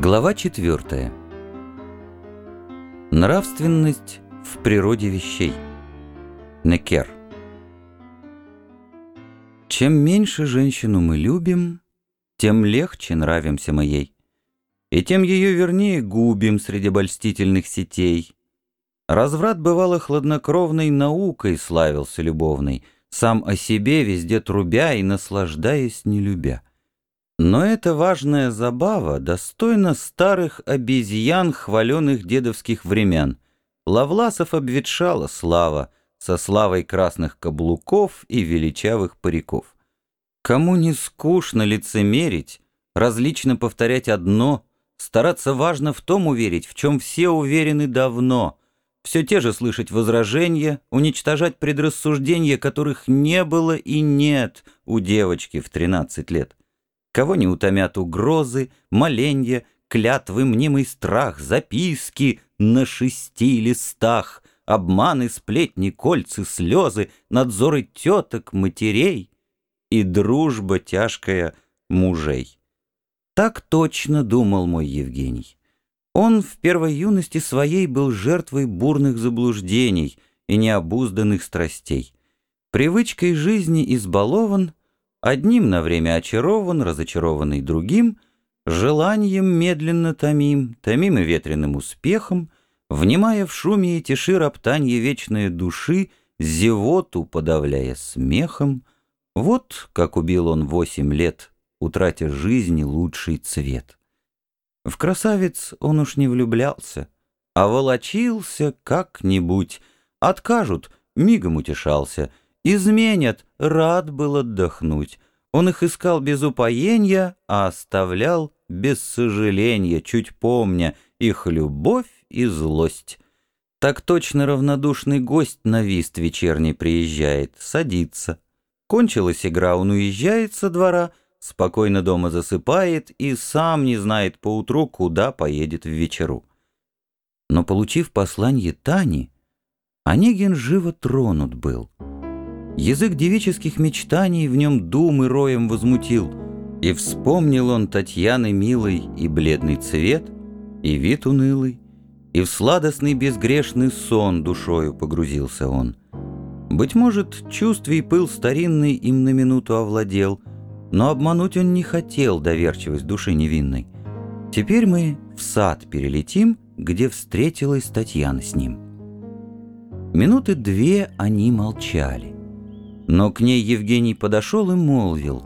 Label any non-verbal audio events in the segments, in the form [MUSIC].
Глава 4. Нравственность в природе вещей. Некер. Чем меньше женщину мы любим, тем легче нравимся мы ей, и тем ее вернее губим среди обольстительных сетей. Разврат бывало хладнокровной наукой славился любовной, сам о себе везде трубя и наслаждаясь не любя. Но эта важная забава достойна старых обезьян, хваленных дедовских времен. Лавласов обветшала слава, со славой красных каблуков и величавых париков. Кому не скучно лицемерить, различно повторять одно, стараться важно в том уверить, в чем все уверены давно, все те же слышать возражения, уничтожать предрассуждения, которых не было и нет у девочки в 13 лет. Кого не утомят угрозы, моленья, клятвы, мнимый страх, записки на шести листах, обманы, сплетни, кольцы, слезы, надзоры теток, матерей и дружба тяжкая мужей. Так точно думал мой Евгений. Он в первой юности своей был жертвой бурных заблуждений и необузданных страстей. Привычкой жизни избалован — Одним на время очарован, разочарованный другим, Желанием медленно томим, томим и ветреным успехом, Внимая в шуме и тиши роптанье вечной души, Зевоту подавляя смехом, Вот как убил он восемь лет, Утратя жизни лучший цвет. В красавец он уж не влюблялся, А волочился как-нибудь, Откажут, мигом утешался — Изменят, рад был отдохнуть. Он их искал без упоения, а оставлял без сожаления, чуть помня их любовь и злость. Так точно равнодушный гость на вист вечерний приезжает, садится. Кончилась игра, он уезжает со двора, спокойно дома засыпает и сам не знает поутру, куда поедет в вечеру. Но, получив послание Тани, Онегин живо тронут был — Язык девических мечтаний в нем думы роем возмутил, И вспомнил он Татьяны милый и бледный цвет, И вид унылый, и в сладостный безгрешный сон Душою погрузился он. Быть может, чувств и пыл старинный им на минуту овладел, Но обмануть он не хотел доверчивость души невинной. Теперь мы в сад перелетим, где встретилась Татьяна с ним. Минуты две они молчали. Но к ней Евгений подошел и молвил,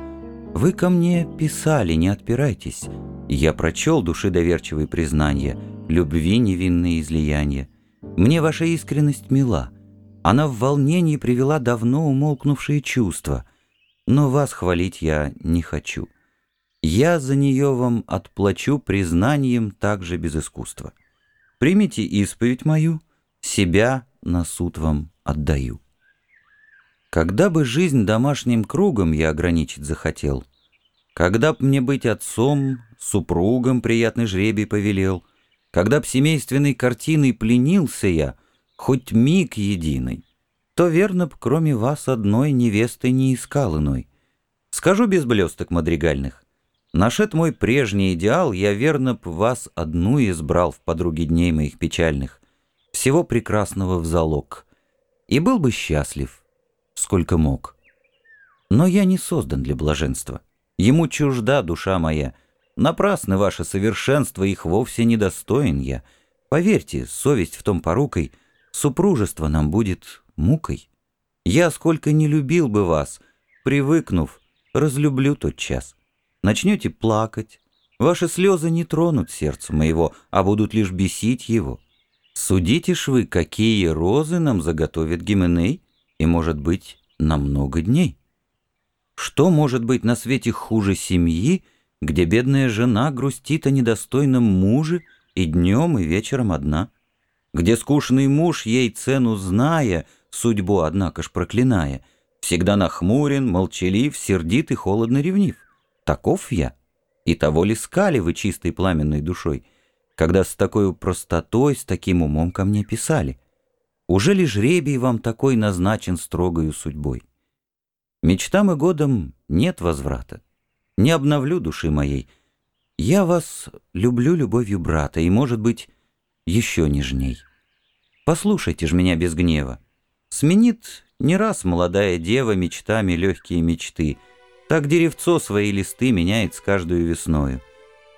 «Вы ко мне писали, не отпирайтесь. Я прочел души доверчивые признания, любви невинные излияния. Мне ваша искренность мила. Она в волнении привела давно умолкнувшие чувства. Но вас хвалить я не хочу. Я за нее вам отплачу признанием также без искусства. Примите исповедь мою, себя на суд вам отдаю». Когда бы жизнь домашним кругом я ограничить захотел, Когда б мне быть отцом, супругом приятный жребий повелел, Когда б семейственной картиной пленился я, Хоть миг единый, То верно б, кроме вас одной Невесты не искал иной. Скажу без блесток мадригальных, Нашед мой прежний идеал, Я верно б вас одну избрал В подруге дней моих печальных, Всего прекрасного в залог, И был бы счастлив, сколько мог. Но я не создан для блаженства. Ему чужда душа моя. Напрасны ваше совершенство, их вовсе недостоин я. Поверьте, совесть в том порукой, супружество нам будет мукой. Я, сколько не любил бы вас, привыкнув, разлюблю тот час. Начнете плакать, ваши слезы не тронут сердце моего, а будут лишь бесить его. Судите ж вы, какие розы нам заготовит Гименей, и, может быть, на много дней. Что может быть на свете хуже семьи, где бедная жена грустит о недостойном муже и днем, и вечером одна? Где скучный муж, ей цену зная, судьбу, однако ж проклиная, всегда нахмурен, молчалив, сердит и холодно ревнив? Таков я. И того ли скали вы чистой пламенной душой, когда с такой простотой, с таким умом ко мне писали? Уже ли жребий вам такой назначен строгою судьбой? Мечтам и годам нет возврата. Не обновлю души моей. Я вас люблю любовью брата, и, может быть, еще нежней. Послушайте ж меня без гнева. Сменит не раз молодая дева мечтами легкие мечты. Так деревцо свои листы меняет с каждую весною.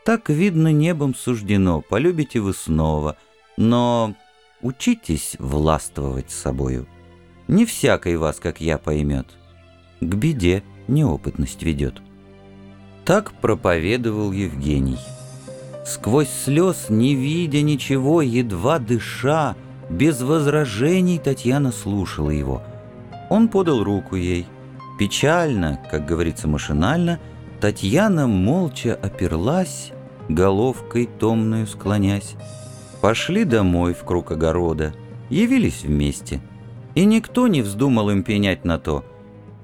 Так, видно, небом суждено, полюбите вы снова, но учитесь властвовать собою. Не всякой вас, как я, поймет. К беде неопытность ведет. Так проповедовал Евгений. Сквозь слез, не видя ничего, едва дыша, без возражений Татьяна слушала его. Он подал руку ей. Печально, как говорится машинально, Татьяна молча оперлась, головкой томную склонясь. Пошли домой в круг огорода, явились вместе. И никто не вздумал им пенять на то.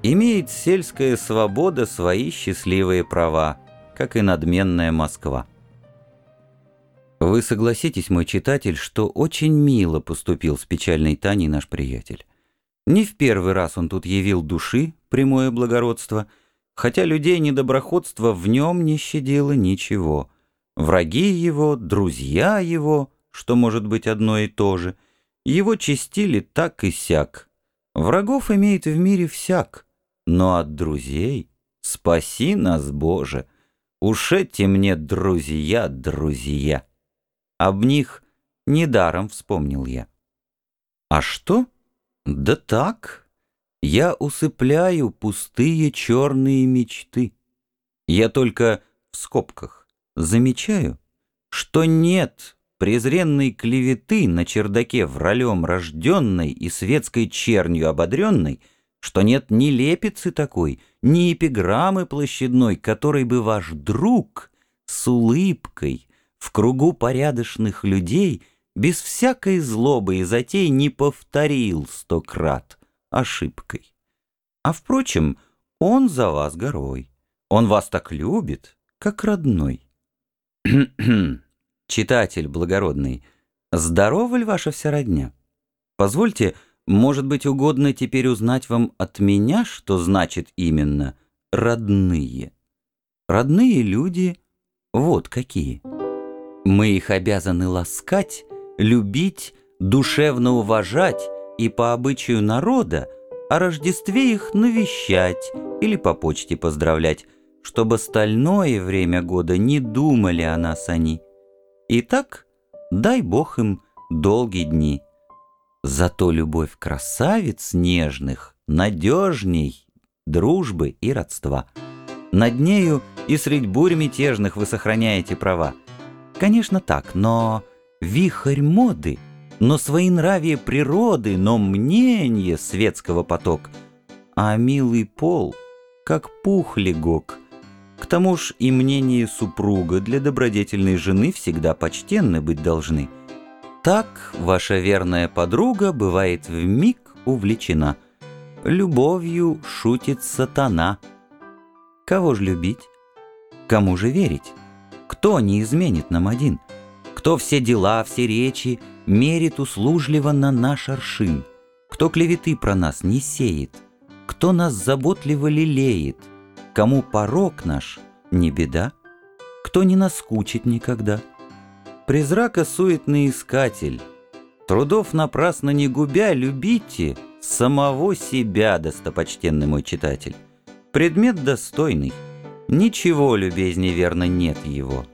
Имеет сельская свобода свои счастливые права, как и надменная Москва. Вы согласитесь, мой читатель, что очень мило поступил с печальной Таней наш приятель. Не в первый раз он тут явил души, прямое благородство, хотя людей недоброходства в нем не щадило ничего. Враги его, друзья его, что может быть одно и то же, его чистили так и сяк. Врагов имеет в мире всяк, но от друзей спаси нас, Боже. Уж эти мне друзья, друзья. Об них недаром вспомнил я. А что? Да так, я усыпляю пустые черные мечты. Я только в скобках замечаю, что нет презренной клеветы на чердаке вралем рожденной и светской чернью ободренной, что нет ни лепицы такой, ни эпиграммы площадной, которой бы ваш друг с улыбкой, в кругу порядочных людей без всякой злобы и затей не повторил сто крат ошибкой. А впрочем, он за вас горой. Он вас так любит, как родной. [CLEARS THROAT] Читатель благородный, здорова ли ваша вся родня? Позвольте, может быть, угодно теперь узнать вам от меня, что значит именно «родные». Родные люди вот какие. Мы их обязаны ласкать, любить, душевно уважать и по обычаю народа о Рождестве их навещать или по почте поздравлять, чтобы остальное время года не думали о нас они. Итак, дай Бог им долгие дни. Зато любовь красавиц нежных надежней дружбы и родства. Над нею и средь бурь мятежных вы сохраняете права. Конечно так, но вихрь моды, но своенравие природы, но мнение светского поток, а милый пол, как пух легок. К тому ж и мнение супруга для добродетельной жены всегда почтенны быть должны. Так ваша верная подруга бывает в миг увлечена. Любовью шутит сатана. Кого ж любить? Кому же верить? Кто не изменит нам один? Кто все дела, все речи мерит услужливо на наш аршин? Кто клеветы про нас не сеет? Кто нас заботливо лелеет? Кому порог наш не беда? Кто не наскучит никогда? Призрака суетный искатель, Трудов напрасно не губя, любите самого себя, достопочтенный мой читатель. Предмет достойный — Ничего любезней верно нет его.